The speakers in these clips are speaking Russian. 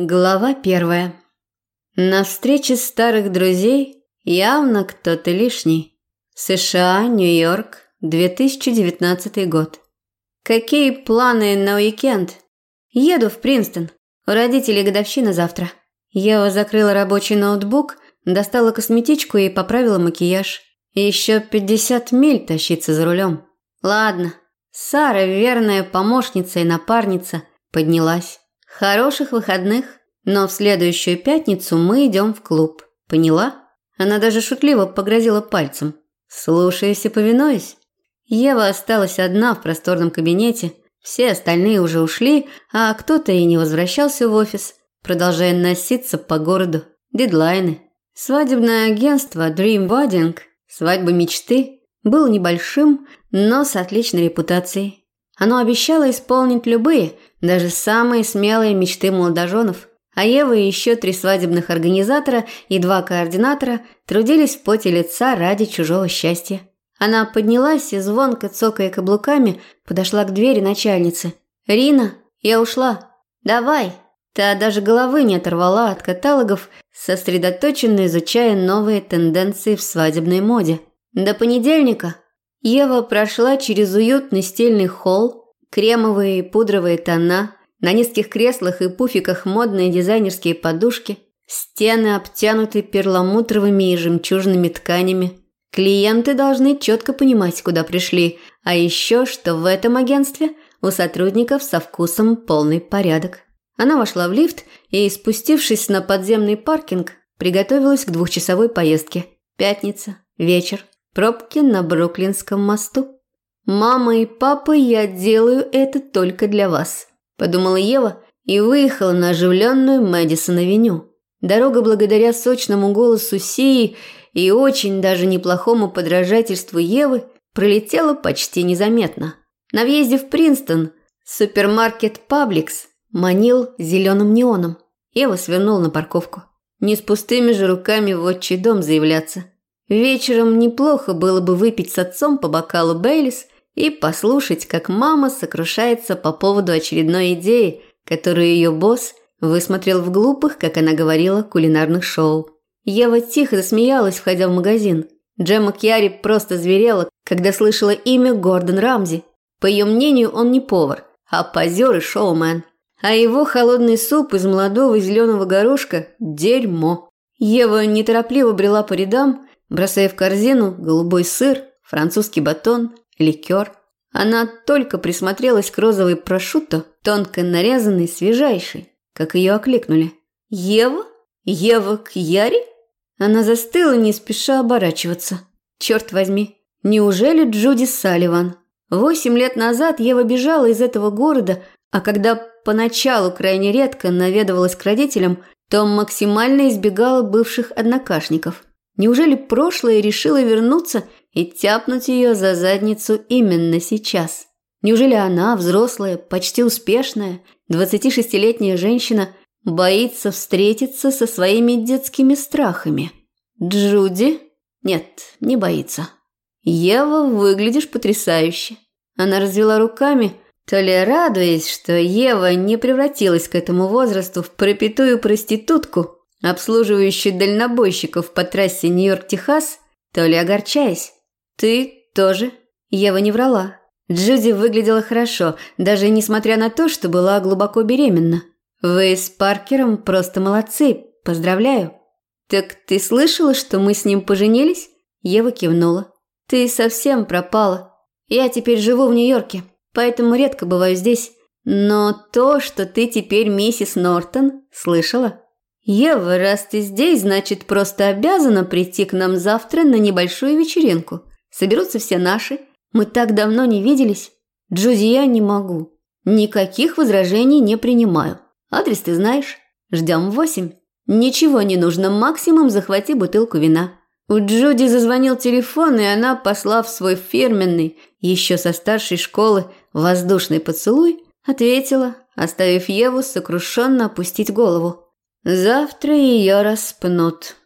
Глава первая. На встрече старых друзей явно кто-то лишний. США, Нью-Йорк, 2019 год. Какие планы на уикенд? Еду в Принстон. У родителей годовщина завтра. Ева закрыла рабочий ноутбук, достала косметичку и поправила макияж. Еще 50 миль тащиться за рулем. Ладно. Сара, верная помощница и напарница, поднялась. Хороших выходных, но в следующую пятницу мы идем в клуб. Поняла? Она даже шутливо погрозила пальцем. Слушаясь и повинуясь. Ева осталась одна в просторном кабинете. Все остальные уже ушли, а кто-то и не возвращался в офис, продолжая носиться по городу. Дедлайны. Свадебное агентство Dream Wedding, свадьба мечты, было небольшим, но с отличной репутацией. Оно обещало исполнить любые, даже самые смелые мечты молодоженов. А Ева и еще три свадебных организатора и два координатора трудились в поте лица ради чужого счастья. Она поднялась и звонко цокая каблуками подошла к двери начальницы. «Рина, я ушла. Давай!» Та даже головы не оторвала от каталогов, сосредоточенно изучая новые тенденции в свадебной моде. До понедельника Ева прошла через уютный стильный холл, кремовые и пудровые тона, на низких креслах и пуфиках модные дизайнерские подушки, стены обтянуты перламутровыми и жемчужными тканями. Клиенты должны четко понимать, куда пришли, а еще, что в этом агентстве у сотрудников со вкусом полный порядок. Она вошла в лифт и, спустившись на подземный паркинг, приготовилась к двухчасовой поездке. Пятница, вечер, Пробки на Бруклинском мосту. «Мама и папа, я делаю это только для вас», – подумала Ева и выехала на оживленную Мэдисон-авеню. Дорога благодаря сочному голосу Сии и очень даже неплохому подражательству Евы пролетела почти незаметно. На въезде в Принстон супермаркет «Пабликс» манил зеленым неоном. Ева свернула на парковку. Не с пустыми же руками в отчий дом заявляться. Вечером неплохо было бы выпить с отцом по бокалу Бейлис и послушать, как мама сокрушается по поводу очередной идеи, которую ее босс высмотрел в глупых, как она говорила, кулинарных шоу. Ева тихо засмеялась, входя в магазин. Джемма Кьяри просто зверела, когда слышала имя Гордон Рамзи. По ее мнению, он не повар, а позер и шоумен. А его холодный суп из молодого зеленого горошка – дерьмо. Ева неторопливо брела по рядам, бросая в корзину голубой сыр, французский батон, ликер. Она только присмотрелась к розовой прошутто, тонко нарезанной, свежайшей, как ее окликнули. «Ева? Ева к Яре?» Она застыла, не спеша оборачиваться. Черт возьми, неужели Джуди Салливан? Восемь лет назад Ева бежала из этого города, а когда поначалу крайне редко наведывалась к родителям, то максимально избегала бывших однокашников – Неужели прошлое решило вернуться и тяпнуть ее за задницу именно сейчас? Неужели она, взрослая, почти успешная, 26-летняя женщина, боится встретиться со своими детскими страхами? Джуди? Нет, не боится. Ева, выглядишь потрясающе. Она развела руками, то ли радуясь, что Ева не превратилась к этому возрасту в пропитую проститутку, обслуживающий дальнобойщиков по трассе Нью-Йорк-Техас, то ли огорчаясь. Ты тоже. Ева не врала. Джуди выглядела хорошо, даже несмотря на то, что была глубоко беременна. Вы с Паркером просто молодцы, поздравляю. Так ты слышала, что мы с ним поженились? Ева кивнула. Ты совсем пропала. Я теперь живу в Нью-Йорке, поэтому редко бываю здесь. Но то, что ты теперь миссис Нортон, слышала? «Ева, раз ты здесь, значит, просто обязана прийти к нам завтра на небольшую вечеринку. Соберутся все наши. Мы так давно не виделись. Джузи, я не могу. Никаких возражений не принимаю. Адрес ты знаешь. Ждем в восемь. Ничего не нужно, максимум захвати бутылку вина». У Джуди зазвонил телефон, и она, послав свой фирменный, еще со старшей школы, воздушный поцелуй, ответила, оставив Еву сокрушенно опустить голову. Завтра ее распнут.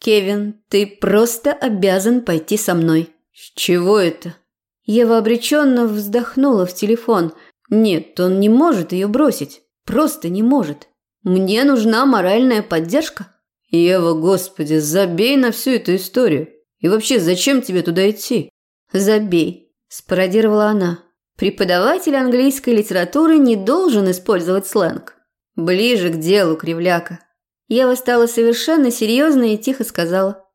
Кевин, ты просто обязан пойти со мной. С чего это? Ева обреченно вздохнула в телефон. Нет, он не может ее бросить. Просто не может. Мне нужна моральная поддержка. Ева, господи, забей на всю эту историю. И вообще, зачем тебе туда идти? Забей, спародировала она. Преподаватель английской литературы не должен использовать сленг. Ближе к делу, кривляка. Ева стала совершенно серьезной и тихо сказала.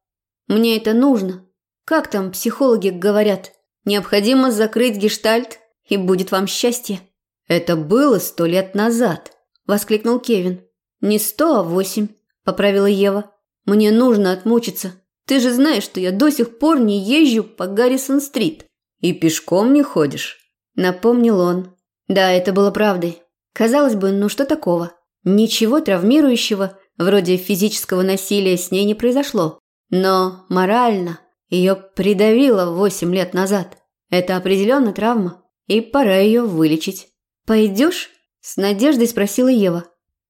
Мне это нужно. Как там психологи говорят? Необходимо закрыть гештальт, и будет вам счастье. Это было сто лет назад, воскликнул Кевин. Не сто, а восемь, поправила Ева. Мне нужно отмучиться. Ты же знаешь, что я до сих пор не езжу по Гаррисон-стрит. И пешком не ходишь, напомнил он. Да, это было правдой. Казалось бы, ну что такого? Ничего травмирующего, вроде физического насилия, с ней не произошло. Но морально ее придавило восемь лет назад. Это определенно травма, и пора ее вылечить. «Пойдешь?» – с надеждой спросила Ева.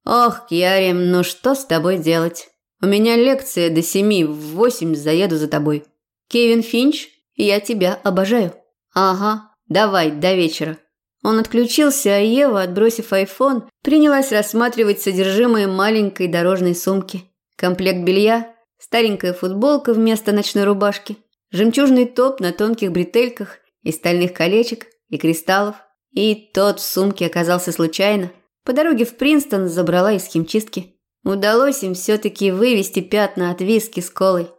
«Ох, Кьярим, ну что с тобой делать? У меня лекция до семи, в восемь заеду за тобой. Кевин Финч, я тебя обожаю». «Ага, давай, до вечера». Он отключился, а Ева, отбросив айфон, принялась рассматривать содержимое маленькой дорожной сумки. Комплект белья, старенькая футболка вместо ночной рубашки, жемчужный топ на тонких бретельках из стальных колечек и кристаллов. И тот в сумке оказался случайно. По дороге в Принстон забрала из химчистки. Удалось им все-таки вывести пятна от виски с колой.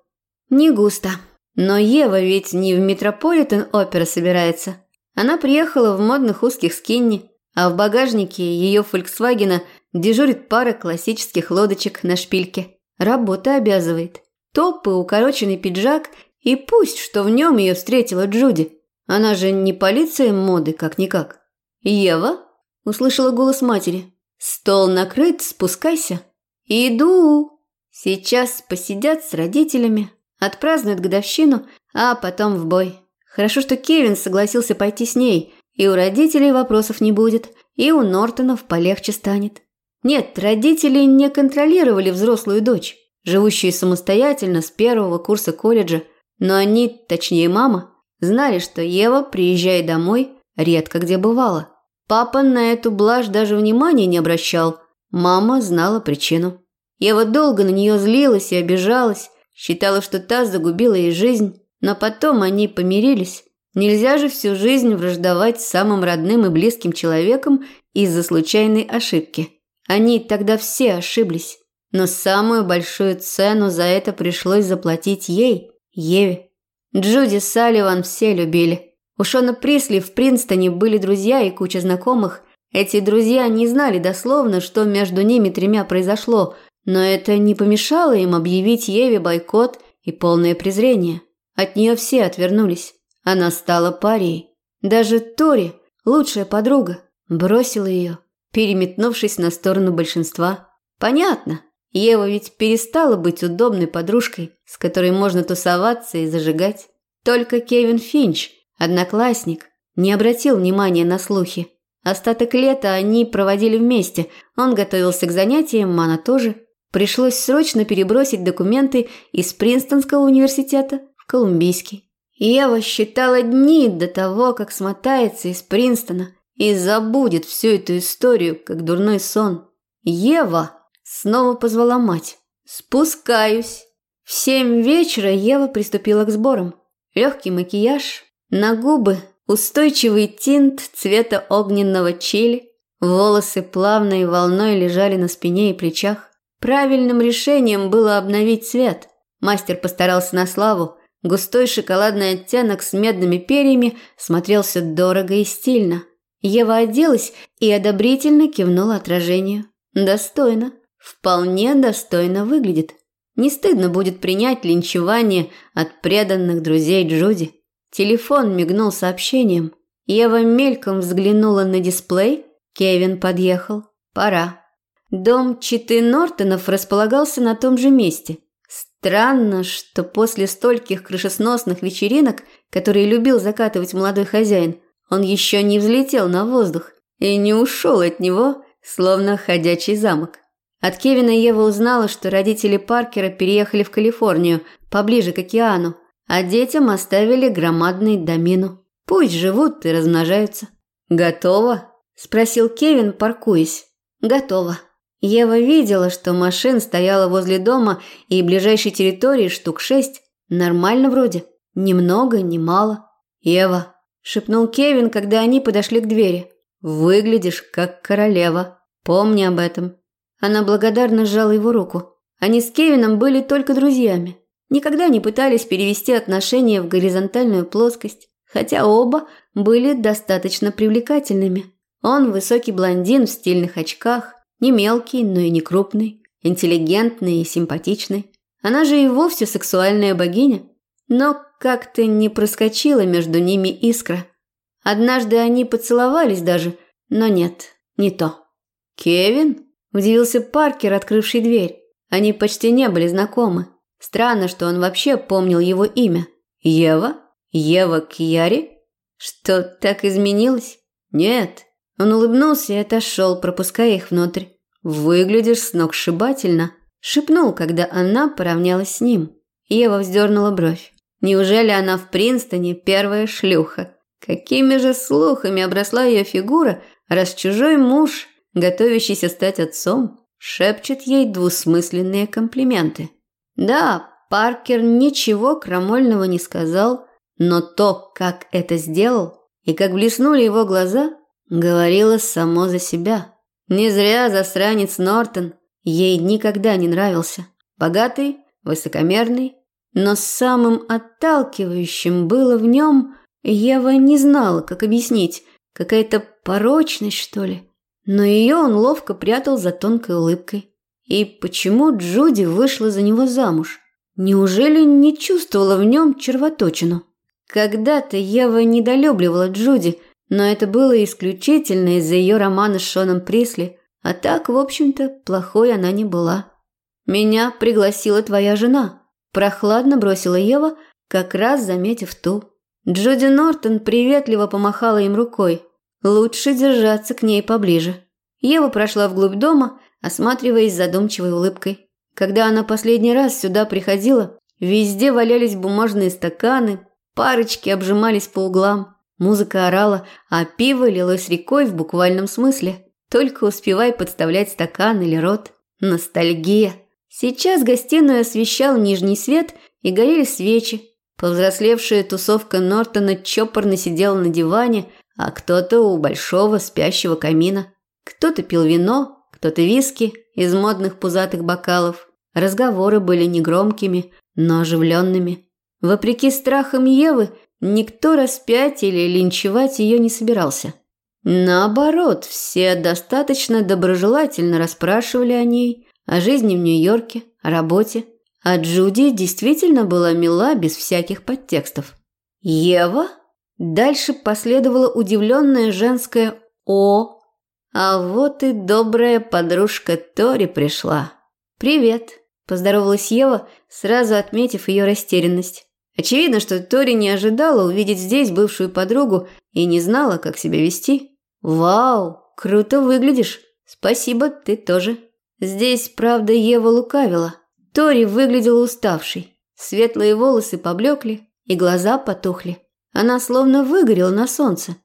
Не густо. Но Ева ведь не в Метрополитен опера собирается. Она приехала в модных узких скинни, а в багажнике ее «Фольксвагена» дежурит пара классических лодочек на шпильке. Работа обязывает. Топ и укороченный пиджак, и пусть, что в нем ее встретила Джуди. Она же не полиция моды, как-никак. «Ева?» – услышала голос матери. «Стол накрыт, спускайся». «Иду!» Сейчас посидят с родителями, отпразднуют годовщину, а потом в бой. Хорошо, что Кевин согласился пойти с ней, и у родителей вопросов не будет, и у Нортонов полегче станет. Нет, родители не контролировали взрослую дочь, живущую самостоятельно с первого курса колледжа, но они, точнее мама, знали, что Ева, приезжая домой, редко где бывала. Папа на эту блажь даже внимания не обращал, мама знала причину. Ева долго на нее злилась и обижалась, считала, что та загубила ей жизнь, но потом они помирились. Нельзя же всю жизнь враждовать с самым родным и близким человеком из-за случайной ошибки. Они тогда все ошиблись. Но самую большую цену за это пришлось заплатить ей, Еве. Джуди Салливан все любили. У Шона Присли в Принстоне были друзья и куча знакомых. Эти друзья не знали дословно, что между ними тремя произошло, но это не помешало им объявить Еве бойкот и полное презрение. От нее все отвернулись. Она стала парией. Даже Тори, лучшая подруга, бросила ее, переметнувшись на сторону большинства. Понятно, Ева ведь перестала быть удобной подружкой, с которой можно тусоваться и зажигать. Только Кевин Финч, одноклассник, не обратил внимания на слухи. Остаток лета они проводили вместе. Он готовился к занятиям, она тоже. Пришлось срочно перебросить документы из Принстонского университета Колумбийский. Ева считала дни до того, как смотается из Принстона и забудет всю эту историю, как дурной сон. «Ева!» – снова позвала мать. «Спускаюсь!» В семь вечера Ева приступила к сборам. Легкий макияж, на губы устойчивый тинт цвета огненного чили, волосы плавной волной лежали на спине и плечах. Правильным решением было обновить цвет. Мастер постарался на славу – Густой шоколадный оттенок с медными перьями смотрелся дорого и стильно. Ева оделась и одобрительно кивнула отражению. Достойно. Вполне достойно выглядит. Не стыдно будет принять линчевание от преданных друзей Джуди. Телефон мигнул сообщением. Ева мельком взглянула на дисплей. Кевин подъехал. Пора. Дом Читы Нортонов располагался на том же месте. Странно, что после стольких крышесносных вечеринок, которые любил закатывать молодой хозяин, он еще не взлетел на воздух и не ушел от него, словно ходячий замок. От Кевина Ева узнала, что родители Паркера переехали в Калифорнию, поближе к океану, а детям оставили громадный домину. Пусть живут и размножаются. «Готово?» – спросил Кевин, паркуясь. «Готово». Ева видела, что машин стояла возле дома и ближайшей территории штук шесть. Нормально вроде. Ни много, ни мало. «Ева», – шепнул Кевин, когда они подошли к двери. «Выглядишь как королева. Помни об этом». Она благодарно сжала его руку. Они с Кевином были только друзьями. Никогда не пытались перевести отношения в горизонтальную плоскость, хотя оба были достаточно привлекательными. Он высокий блондин в стильных очках, не мелкий, но и не крупный, интеллигентный и симпатичный. Она же и вовсе сексуальная богиня. Но как-то не проскочила между ними искра. Однажды они поцеловались даже, но нет, не то. «Кевин?» – удивился Паркер, открывший дверь. Они почти не были знакомы. Странно, что он вообще помнил его имя. «Ева? Ева Кьяри? Что, так изменилось?» «Нет». Он улыбнулся и отошел, пропуская их внутрь. «Выглядишь сногсшибательно», – шепнул, когда она поравнялась с ним. Ева вздернула бровь. Неужели она в Принстоне первая шлюха? Какими же слухами обросла ее фигура, раз чужой муж, готовящийся стать отцом, шепчет ей двусмысленные комплименты? Да, Паркер ничего крамольного не сказал, но то, как это сделал, и как блеснули его глаза, говорило само за себя. Не зря засранец Нортон ей никогда не нравился. Богатый, высокомерный, но самым отталкивающим было в нем, Ева не знала, как объяснить, какая-то порочность, что ли. Но ее он ловко прятал за тонкой улыбкой. И почему Джуди вышла за него замуж? Неужели не чувствовала в нем червоточину? Когда-то Ева недолюбливала Джуди, но это было исключительно из-за ее романа с Шоном Присли, а так, в общем-то, плохой она не была. «Меня пригласила твоя жена», Прохладно бросила Ева, как раз заметив ту. Джуди Нортон приветливо помахала им рукой. Лучше держаться к ней поближе. Ева прошла вглубь дома, осматриваясь задумчивой улыбкой. Когда она последний раз сюда приходила, везде валялись бумажные стаканы, парочки обжимались по углам, музыка орала, а пиво лилось рекой в буквальном смысле. Только успевай подставлять стакан или рот. Ностальгия. Сейчас гостиную освещал нижний свет и горели свечи. Повзрослевшая тусовка Нортона чопорно сидела на диване, а кто-то у большого спящего камина. Кто-то пил вино, кто-то виски из модных пузатых бокалов. Разговоры были негромкими, но оживленными. Вопреки страхам Евы, никто распять или линчевать ее не собирался. Наоборот, все достаточно доброжелательно расспрашивали о ней, о жизни в Нью-Йорке, о работе. А Джуди действительно была мила без всяких подтекстов. «Ева?» Дальше последовало удивленное женское «О». А вот и добрая подружка Тори пришла. «Привет», – поздоровалась Ева, сразу отметив ее растерянность. Очевидно, что Тори не ожидала увидеть здесь бывшую подругу и не знала, как себя вести. «Вау, круто выглядишь. Спасибо, ты тоже». Здесь, правда, Ева лукавила. Тори выглядела уставшей. Светлые волосы поблекли, и глаза потухли. Она словно выгорела на солнце.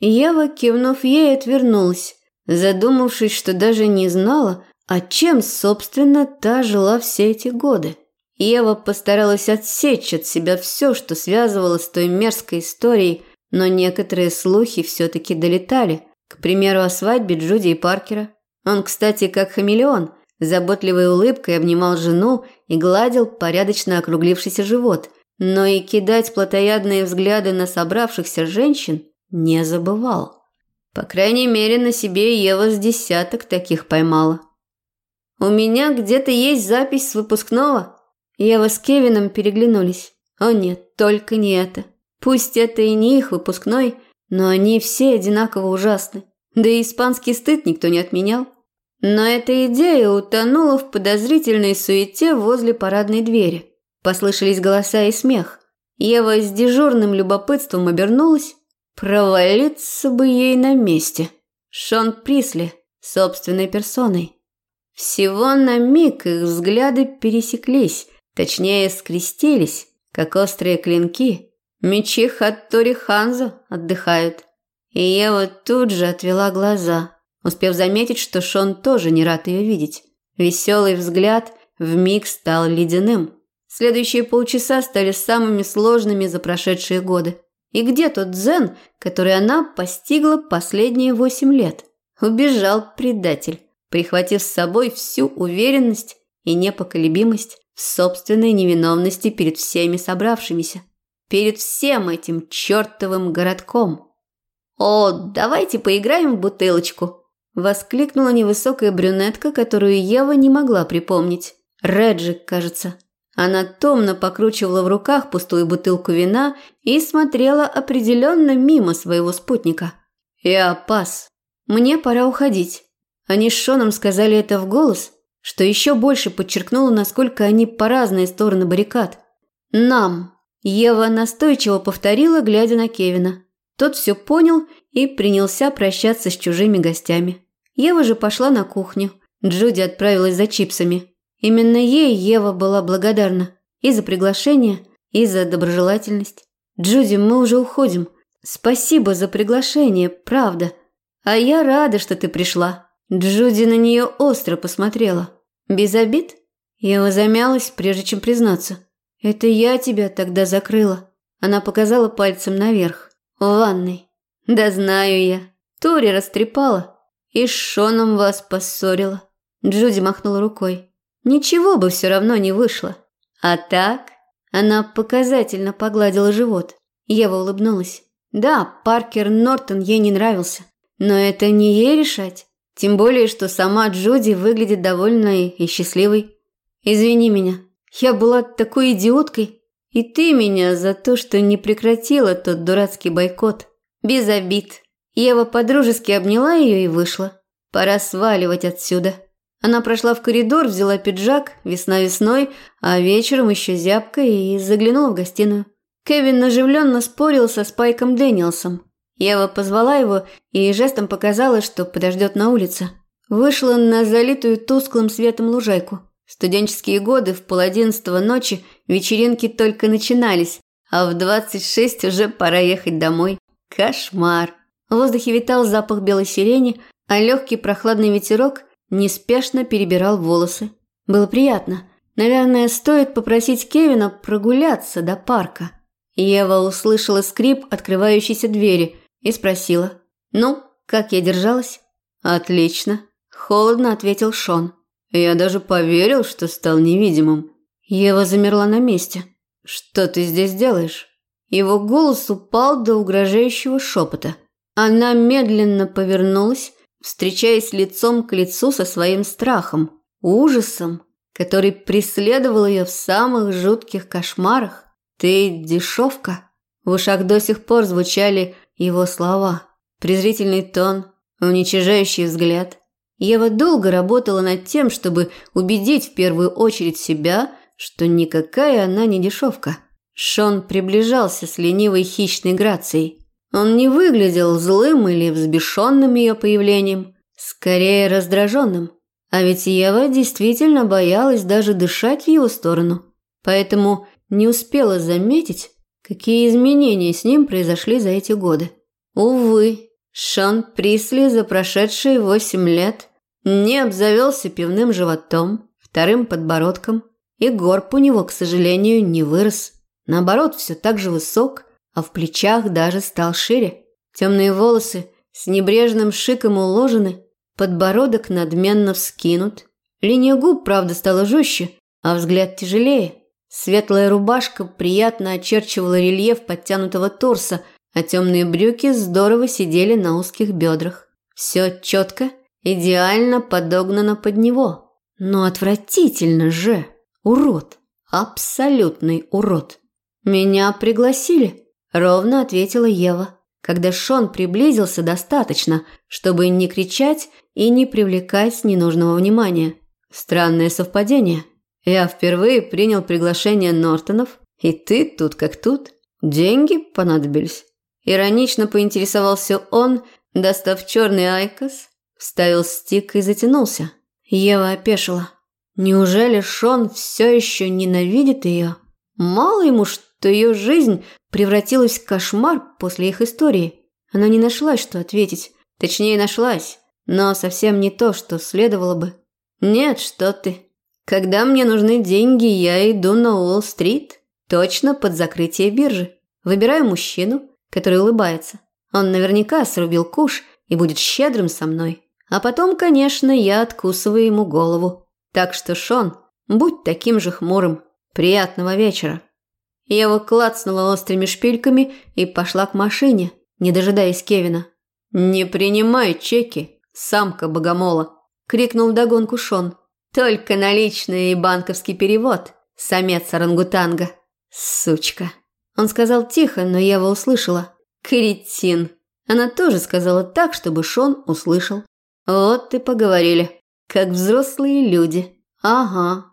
Ева, кивнув ей, отвернулась, задумавшись, что даже не знала, а чем, собственно, та жила все эти годы. Ева постаралась отсечь от себя все, что связывало с той мерзкой историей, но некоторые слухи все-таки долетали. К примеру, о свадьбе Джуди и Паркера. Он, кстати, как хамелеон, заботливой улыбкой обнимал жену и гладил порядочно округлившийся живот, но и кидать плотоядные взгляды на собравшихся женщин не забывал. По крайней мере, на себе Ева с десяток таких поймала. «У меня где-то есть запись с выпускного». Ева с Кевином переглянулись. «О нет, только не это. Пусть это и не их выпускной, но они все одинаково ужасны. Да и испанский стыд никто не отменял. Но эта идея утонула в подозрительной суете возле парадной двери. Послышались голоса и смех. Ева с дежурным любопытством обернулась. Провалиться бы ей на месте. Шон Присли, собственной персоной. Всего на миг их взгляды пересеклись, точнее скрестились, как острые клинки. Мечи Хаттори Ханзо отдыхают. И Ева тут же отвела глаза. успев заметить, что Шон тоже не рад ее видеть. Веселый взгляд вмиг стал ледяным. Следующие полчаса стали самыми сложными за прошедшие годы. И где тот дзен, который она постигла последние восемь лет? Убежал предатель, прихватив с собой всю уверенность и непоколебимость собственной невиновности перед всеми собравшимися. Перед всем этим чертовым городком. «О, давайте поиграем в бутылочку!» – воскликнула невысокая брюнетка, которую Ева не могла припомнить. Реджик, кажется. Она томно покручивала в руках пустую бутылку вина и смотрела определенно мимо своего спутника. «Я пас. Мне пора уходить». Они с Шоном сказали это в голос, что еще больше подчеркнуло, насколько они по разные стороны баррикад. «Нам». Ева настойчиво повторила, глядя на Кевина. Тот все понял и принялся прощаться с чужими гостями. Ева же пошла на кухню. Джуди отправилась за чипсами. Именно ей Ева была благодарна и за приглашение, и за доброжелательность. «Джуди, мы уже уходим. Спасибо за приглашение, правда. А я рада, что ты пришла». Джуди на нее остро посмотрела. «Без обид?» Ева замялась, прежде чем признаться. «Это я тебя тогда закрыла». Она показала пальцем наверх. «В ванной». «Да знаю я. Тори растрепала. И с Шоном вас поссорила». Джуди махнула рукой. Ничего бы все равно не вышло. А так, она показательно погладила живот. Ева улыбнулась. Да, Паркер Нортон ей не нравился. Но это не ей решать. Тем более, что сама Джуди выглядит довольной и счастливой. Извини меня, я была такой идиоткой. И ты меня за то, что не прекратила тот дурацкий бойкот. Без обид. Ева подружески обняла ее и вышла. Пора сваливать отсюда. Она прошла в коридор, взяла пиджак, весна весной, а вечером еще зябко и заглянула в гостиную. Кевин оживленно спорил со Спайком Дэниелсом. Ева позвала его и жестом показала, что подождет на улице. Вышла на залитую тусклым светом лужайку. Студенческие годы в полодиннадцатого ночи вечеринки только начинались, а в двадцать шесть уже пора ехать домой. Кошмар. В воздухе витал запах белой сирени, а легкий прохладный ветерок неспешно перебирал волосы. Было приятно. Наверное, стоит попросить Кевина прогуляться до парка. Ева услышала скрип открывающейся двери и спросила. «Ну, как я держалась?» «Отлично», – холодно ответил Шон. «Я даже поверил, что стал невидимым». Ева замерла на месте. «Что ты здесь делаешь?» Его голос упал до угрожающего шепота. Она медленно повернулась встречаясь лицом к лицу со своим страхом, ужасом, который преследовал ее в самых жутких кошмарах. «Ты дешевка?» В ушах до сих пор звучали его слова. Презрительный тон, уничижающий взгляд. Ева долго работала над тем, чтобы убедить в первую очередь себя, что никакая она не дешевка. Шон приближался с ленивой хищной грацией. Он не выглядел злым или взбешенным ее появлением, скорее раздраженным. А ведь Ева действительно боялась даже дышать в его сторону, поэтому не успела заметить, какие изменения с ним произошли за эти годы. Увы, Шон Присли за прошедшие восемь лет не обзавелся пивным животом, вторым подбородком, и горб у него, к сожалению, не вырос. Наоборот, все так же высок а в плечах даже стал шире. Темные волосы с небрежным шиком уложены, подбородок надменно вскинут. Линия губ, правда, стала жестче, а взгляд тяжелее. Светлая рубашка приятно очерчивала рельеф подтянутого торса, а темные брюки здорово сидели на узких бедрах. Все четко, идеально подогнано под него. Но отвратительно же. Урод. Абсолютный урод. Меня пригласили. Ровно ответила Ева, когда Шон приблизился достаточно, чтобы не кричать и не привлекать ненужного внимания. Странное совпадение. Я впервые принял приглашение Нортонов, и ты тут как тут. Деньги понадобились. Иронично поинтересовался он, достав черный IQOS, вставил стик и затянулся. Ева опешила. Неужели Шон все еще ненавидит ее? Мало ему, что то ее жизнь превратилась в кошмар после их истории. Она не нашла, что ответить. Точнее, нашлась, но совсем не то, что следовало бы. Нет, что ты. Когда мне нужны деньги, я иду на Уолл-стрит, точно под закрытие биржи. Выбираю мужчину, который улыбается. Он наверняка срубил куш и будет щедрым со мной. А потом, конечно, я откусываю ему голову. Так что, Шон, будь таким же хмурым. Приятного вечера. Ева клацнула острыми шпильками и пошла к машине, не дожидаясь Кевина. «Не принимай чеки, самка богомола!» – крикнул вдогонку Шон. «Только наличные и банковский перевод, самец орангутанга. Сучка!» Он сказал тихо, но Ева услышала. «Кретин!» Она тоже сказала так, чтобы Шон услышал. «Вот и поговорили. Как взрослые люди. Ага,